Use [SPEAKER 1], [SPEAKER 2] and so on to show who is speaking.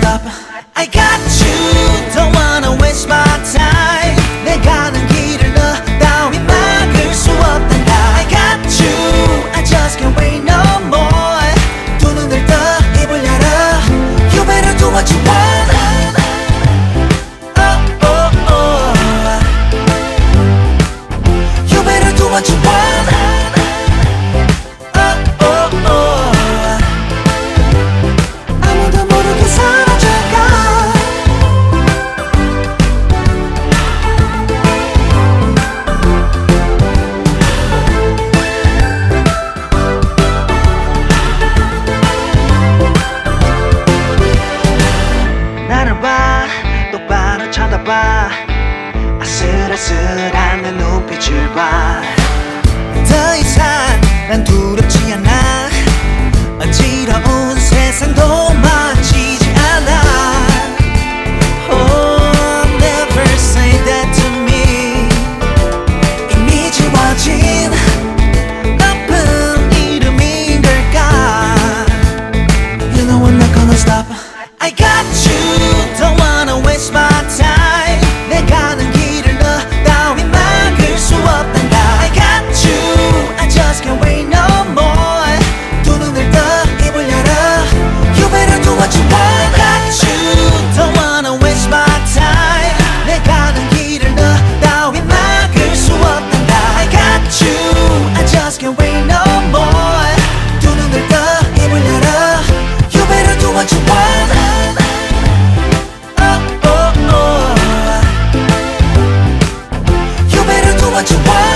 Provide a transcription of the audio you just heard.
[SPEAKER 1] stop. 쓸쓸한 내 눈빛을 봐더 이상 난 두렵지 what you want.